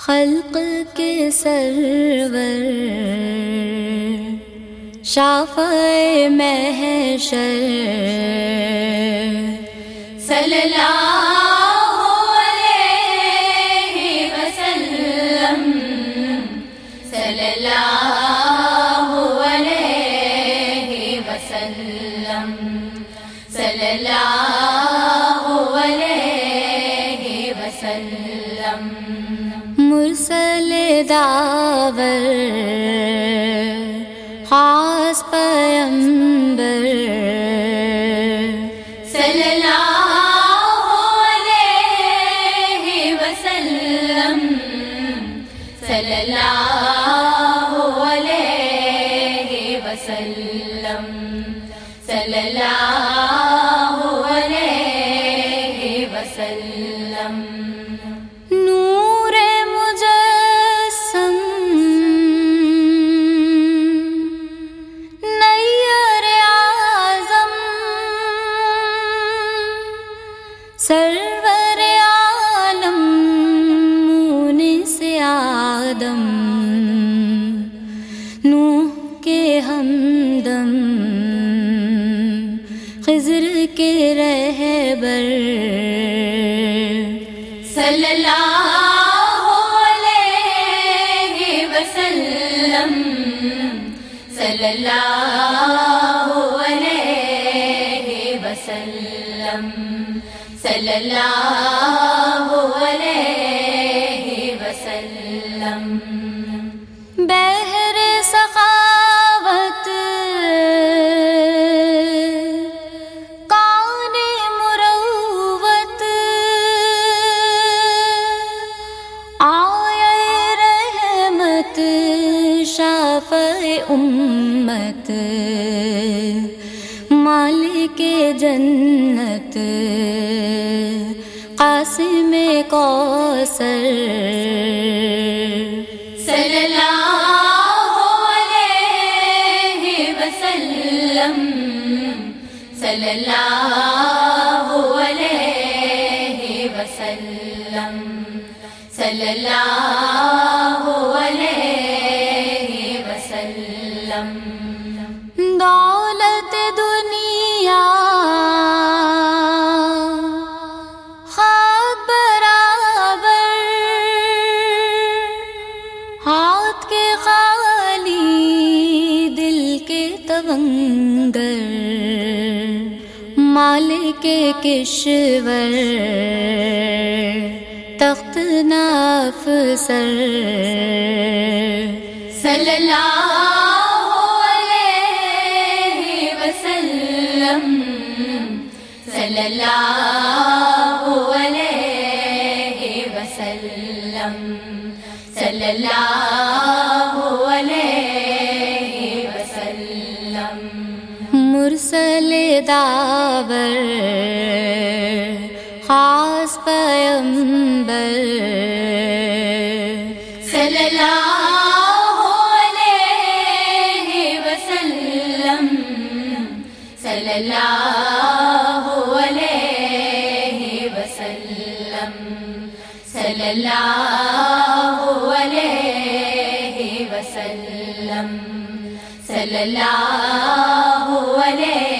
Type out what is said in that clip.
خلق کے سرور شاف محشر صلی اللہ علیہ وسلم صلی اللہ علیہ وسلم صلی اللہ علیہ داور خاص پیمبر صلی اللہ علیہ وسلم صلی اللہ علیہ وسلم صلی اللہ سرور عالم مونس آدم نوح کے ہمدم خضر کے رہبر صلی اللہ علیہ وسلم صلی اللہ صلی اللہ علیہ وسلم۔ بہر سخاوت کان مروت آئے رحمت شاف امت۔ مالک جنت قاسم کوثر۔ صلی اللہ علیہ وسلم صلی اللہ علیہ وسلم۔ صلی اللہ کے تونگر مال کے کشور، تخت ناف سر۔ صلی علیہ وسلم، صلی اللہ علیہ وسلم، صلی اللہ داور خاص پیمبر۔ صلی اللہ علیہ وسلم، صلی اللہ علیہ وسلم، صلی اللہ علیہ وسلم، صلی اللہ علیہ